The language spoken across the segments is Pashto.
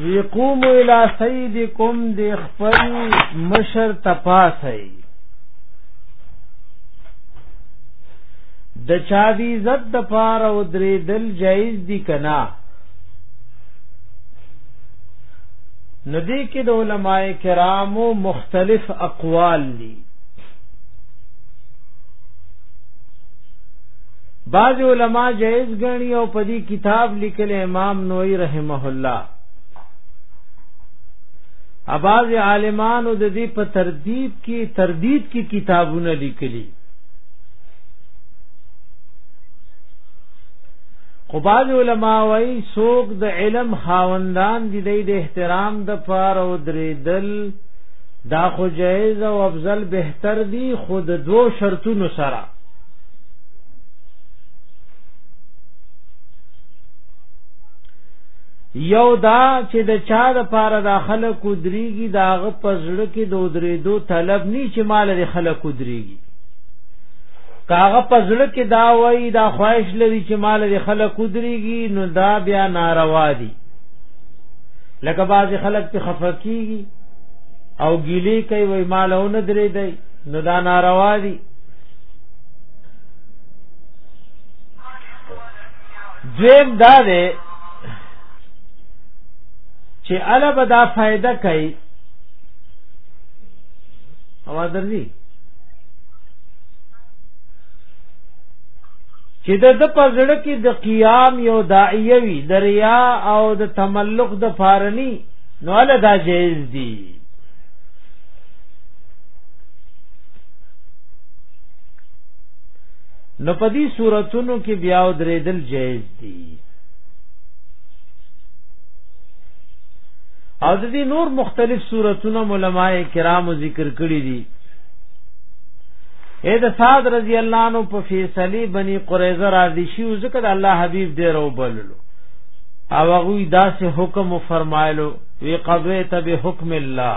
یقوم الى سیدکم د خپل مشر تپاسي د چا دی عزت د پار او درې دل جایز دی کنا ندی کې د علماء کرامو مختلف اقوال دي بعض علما جائز غني او په دې کتاب لیکل امام نووي رحمه الله اباز عالمانو د دې په تردید کې تردید کې کتابونه لیکلي خو باز علماء وای سوق د علم خاوندان دي د احترام د پار او درېدل دا خو جایز او افضل بهتر دي خود دو شرطونو سره یو دا چې د چا د پاره د خلق دريږي دا غ پزړه کې د درېدو طلب ني چې مال د خلق دريږي کاغه پزړه کې دا وای دا خواهش لري چې مال د خلق دريږي نو دا بیا ناروا دي لکه بعض خلک په خفقيږي او ګيلي کوي وای مالونه درې دی نو دا ناروا دي دویم دا دی چې اله به دا فائدہ کوي اواز درځي چې د د پزړه کې د قیام یو داعیه وي د ریا او د تملق د فارنی نو له دا جایز دي نو په دې صورتونو کې بیا درېدل جایز دي او د دې نور مختلف صورتونه علماء کرام ذکر کړی دي اې د صاد رضی الله عنه په فیصله بنی قریظه را دي شي ځکه د الله حبیب دې رو بللو او هغه داسې حکم فرمایلو وی قضیت به حکم الله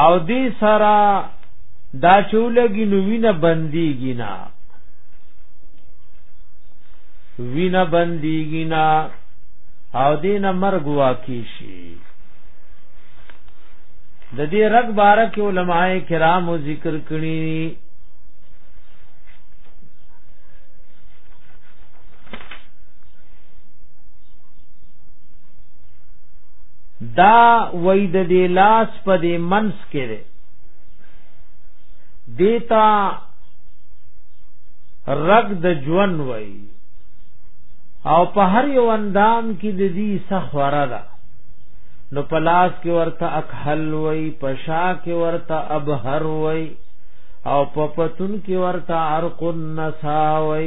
او دې سره دا چولګي نو وینه بنديږي نه وینه بنديږي نه او دین مرګ واقع شي د دې رګ بارک علماء کرام ذکر کړی دا وای د دې لاس په دې منس کې دی دیتا رګ د ژوند وای او په هر یو اندام کې د دې سخوره ده نو پلاس کې ورته اکحل وای پشا کې ورته ابهر وای او په پتون کې ورته عرق النسا وای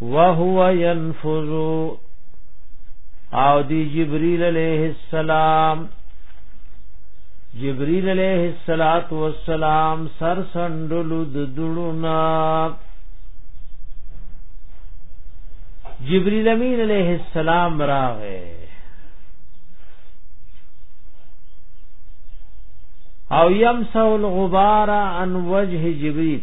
وهو ينفذ او دی جبريل عليه السلام جبريل عليه الصلاه والسلام سر سندلو د دړونا جبريل امين عليه السلام راغه او يمسو الغبار عن وجه جبريل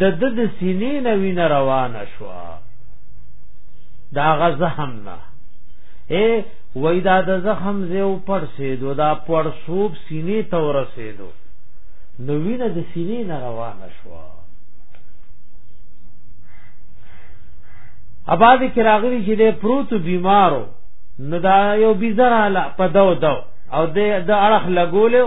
د د د سینې نه وینه روانه شو دا غزهم نه اے وای دا د زخم زیو پر سیدو دا پر سوب سینې ته ورسېدو نو وینه د سینې نه روانه شو اباد کې راغلی چې د پروت بیمارو نو دا یو بيزراله په دو دو او د اړخ لګولیو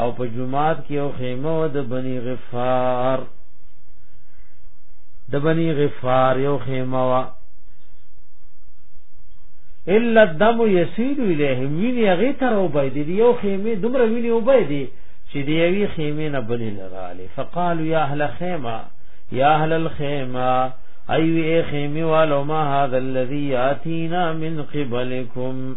او په جمعات کې او خیمه د بنی غفار د بنی غفار یو خیمه وا الا الدم يسيل اليه ویني هغه تر او بيد دی یو خیمه دومره ویني او بيد دی چې دی یوی خیمه نه بلې لراله فقالوا يا اهل خیمه يا اهل الخیمه ایو ای خیمه والو ما هذا الذي ياتينا من قبلكم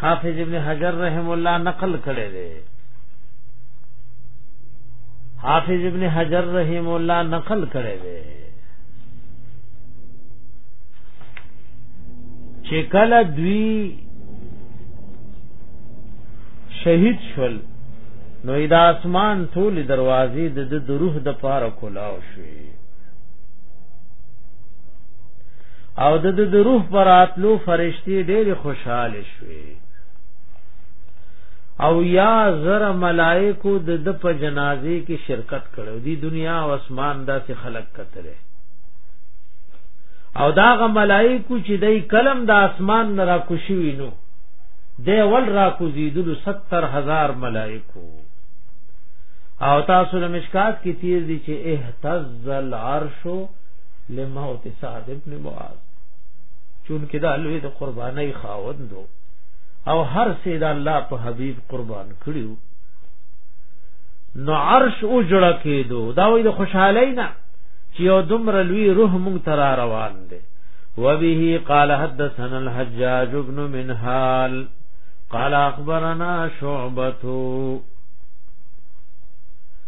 حافظ ابن حجر رحم الله نقل کړی دی حافظ ابن حجر رحم الله نقل کړی دی چې کله دوی شهید شول نو د اسمان ټول دروازې د د روح د پاره کولاو شوې او د د روح پر اتلو فرشتي ډېر خوشاله شوې او یا زر ملائکو د د په جنازې کې شرکت کړو دی دنیا او اسمان داسې خلق کتره او داغه ملائکو چې دای کلم د اسمان نه را کوشوي نو د ول را کوزیدلو 70000 ملائکو او تاسو له مشکات کې تیر دي چې اهتز العرش لموت سعد ابن معاذ چونکه دا لوی د قرباني خاوندو او هر څه د الله په حبيب قربان کړیو نو عرش او جړه کېدو دا وې د خوشحالي نه چې یو دمر لوی روح مونږ تر روان دي وبه قال حدثنا الحجاج ابن منهال قال اخبرنا شعبته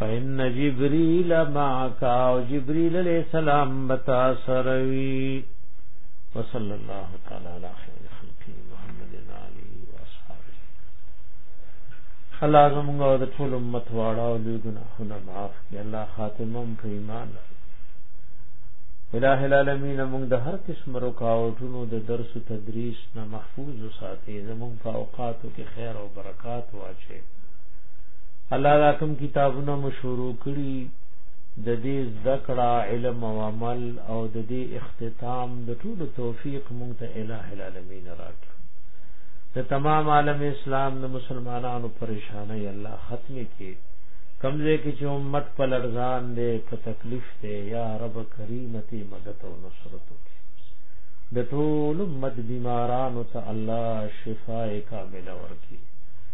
فإن جبريل معك او جبريل عليه السلام بتاسروي وصلى الله تعالى على خير خلقه محمد عليه واصحابه الله زموږ او د ټول امت واړه او لوی ګناهونه معاف کړي الله خاتمه په ایمان الہ العالمین موږ د هر قسم رکاوټونو د درس او تدریس نه محفوظ وساتي زموږ په اوقاتو کې خیر او برکات واچي الله دا کوم کتابونه مشورو کړی د دې ذکر علم او عمل او د دې اختتام د ټول توفیق مونږ ته الٰه العالمین راکړي د تمام عالم اسلام د مسلمانانو پریشانای الله ختم کړي کمزه کې چې امت په لړزان دې په تکلیف دې یا رب کریمتي مدد او نصرت وکړي د ټول امت بیمارانو ته الله شفای کامل ورکړي